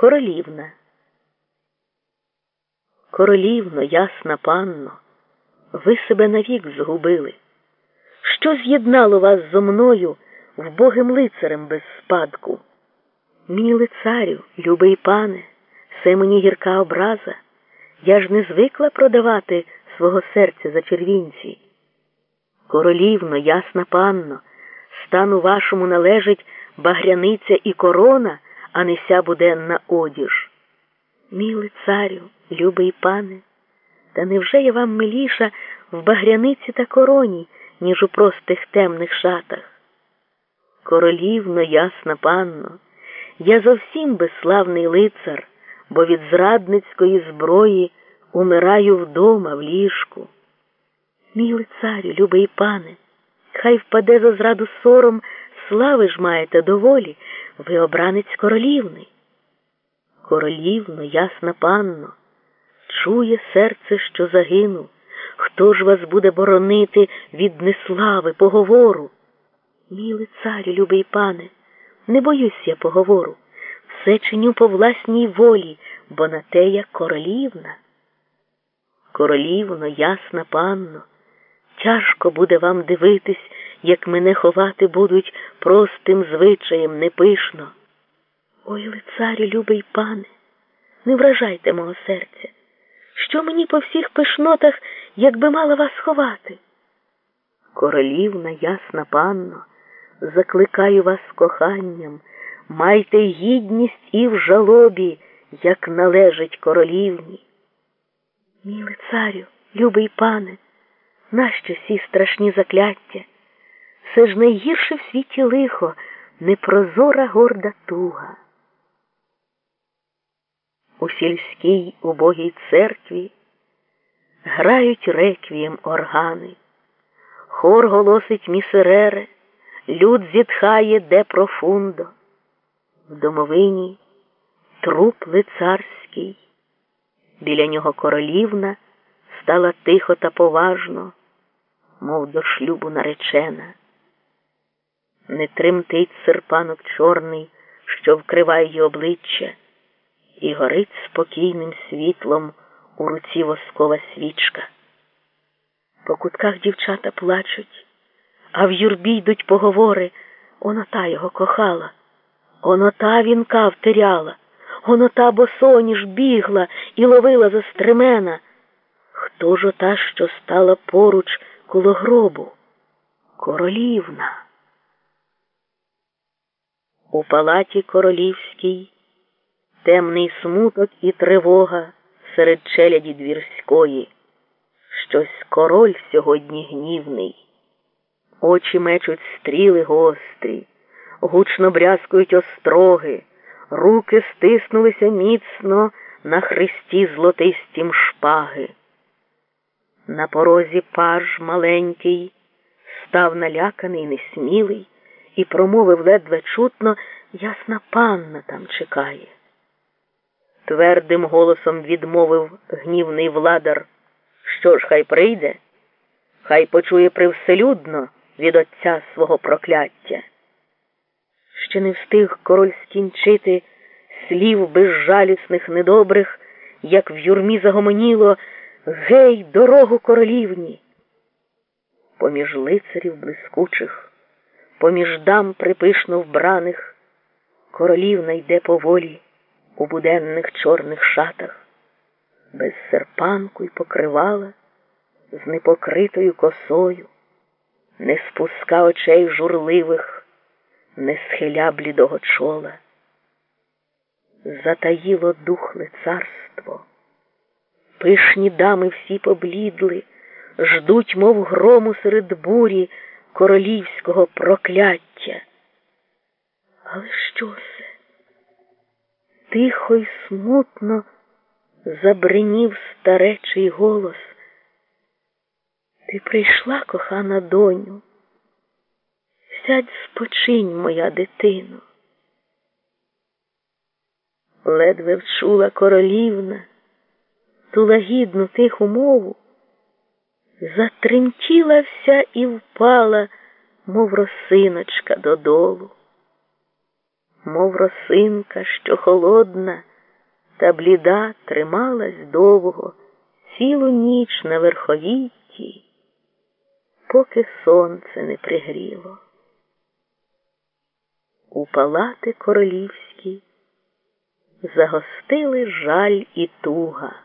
Королівна. Королівно, ясна панно, ви себе навік згубили. Що з'єднало вас зо мною вбогим лицарем без спадку? Мій лицарю, любий пане, все мені гірка образа. Я ж не звикла продавати свого серця за червінці. Королівно, ясна панно, стану вашому належить багряниця і корона, а не ся буденна одіж. Мій лицарю, любий пане, та невже я вам миліша в багряниці та короні, ніж у простих темних шатах? Королівно, ясна панно, я зовсім безславний лицар, бо від зрадницької зброї умираю вдома в ліжку. Мій лицарю, любий пане, хай впаде за зраду сором, слави ж маєте доволі, ви обранець королівни. Королівно, ясна панно, чує серце, що загину. Хто ж вас буде боронити від неслави, поговору? Мій лицарю, любий пане, не боюсь я поговору. Все чиню по власній волі, бо на те я королівна. Королівно, ясна панно, тяжко буде вам дивитись, як мене ховати будуть простим звичаєм непишно. Ой, лицарю, любий пане, не вражайте мого серця. Що мені по всіх пишнотах, якби мала вас ховати? Королівна, ясна панно, закликаю вас коханням, майте гідність і в жалобі, як належить королівні. Мій лицарю, любий пане, нащо сі страшні закляття? Це ж найгірше в світі лихо, непрозора горда туга. У сільській убогій церкві грають реквієм органи, хор голосить місерере, люд зітхає де профундо, в домовині труп лицарський, біля нього королівна стала тихо та поважно, мов до шлюбу наречена. Не тремтить серпанок чорний, що вкриває її обличчя і горить спокійним світлом у руці воскова свічка. По кутках дівчата плачуть, а в юрбі йдуть поговори, онота його кохала, онота вінка втеряла, онота босоніж бігла і ловила за стремена. Хто ж ота, що стала поруч коло гробу? Королівна. У палаті королівській темний смуток і тривога серед челяді двірської. Щось король сьогодні гнівний. Очі мечуть стріли гострі, гучно брязкують остроги, руки стиснулися міцно на хресті злотистім шпаги. На порозі паж маленький став наляканий, несмілий і промовив ледве чутно, ясна панна там чекає твердим голосом відмовив гнівний владар. Що ж, хай прийде, хай почує привселюдно від отця свого прокляття. Ще не встиг король скінчити слів безжалісних недобрих, як в юрмі загомоніло гей, дорогу королівні. Поміж лицарів блискучих, поміж дам припишно вбраних, королівна йде поволі у буденних чорних шатах, без серпанку й покривала, з непокритою косою, не спуска очей журливих, не схиля блідого чола. Затаїло духле царство, пишні дами всі поблідли, ждуть, мов грому серед бурі королівського прокляття. Але що це? Тихо й смутно забринів старечий голос. Ти прийшла, кохана доню, сядь спочинь, моя дитино. Ледве вчула королівна ту лагідну тиху мову, затремтіла вся і впала, мов росиночка додолу мов росинка, що холодна. та бліда трималась довго, цілу ніч на верховітті, поки сонце не пригріло. У палати королівські загостили жаль і туга.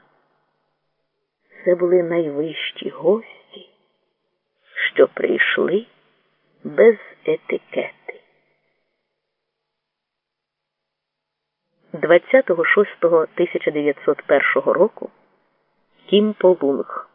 Це були найвищі гості, що прийшли без етикети. 26.1901 року Кім Полунг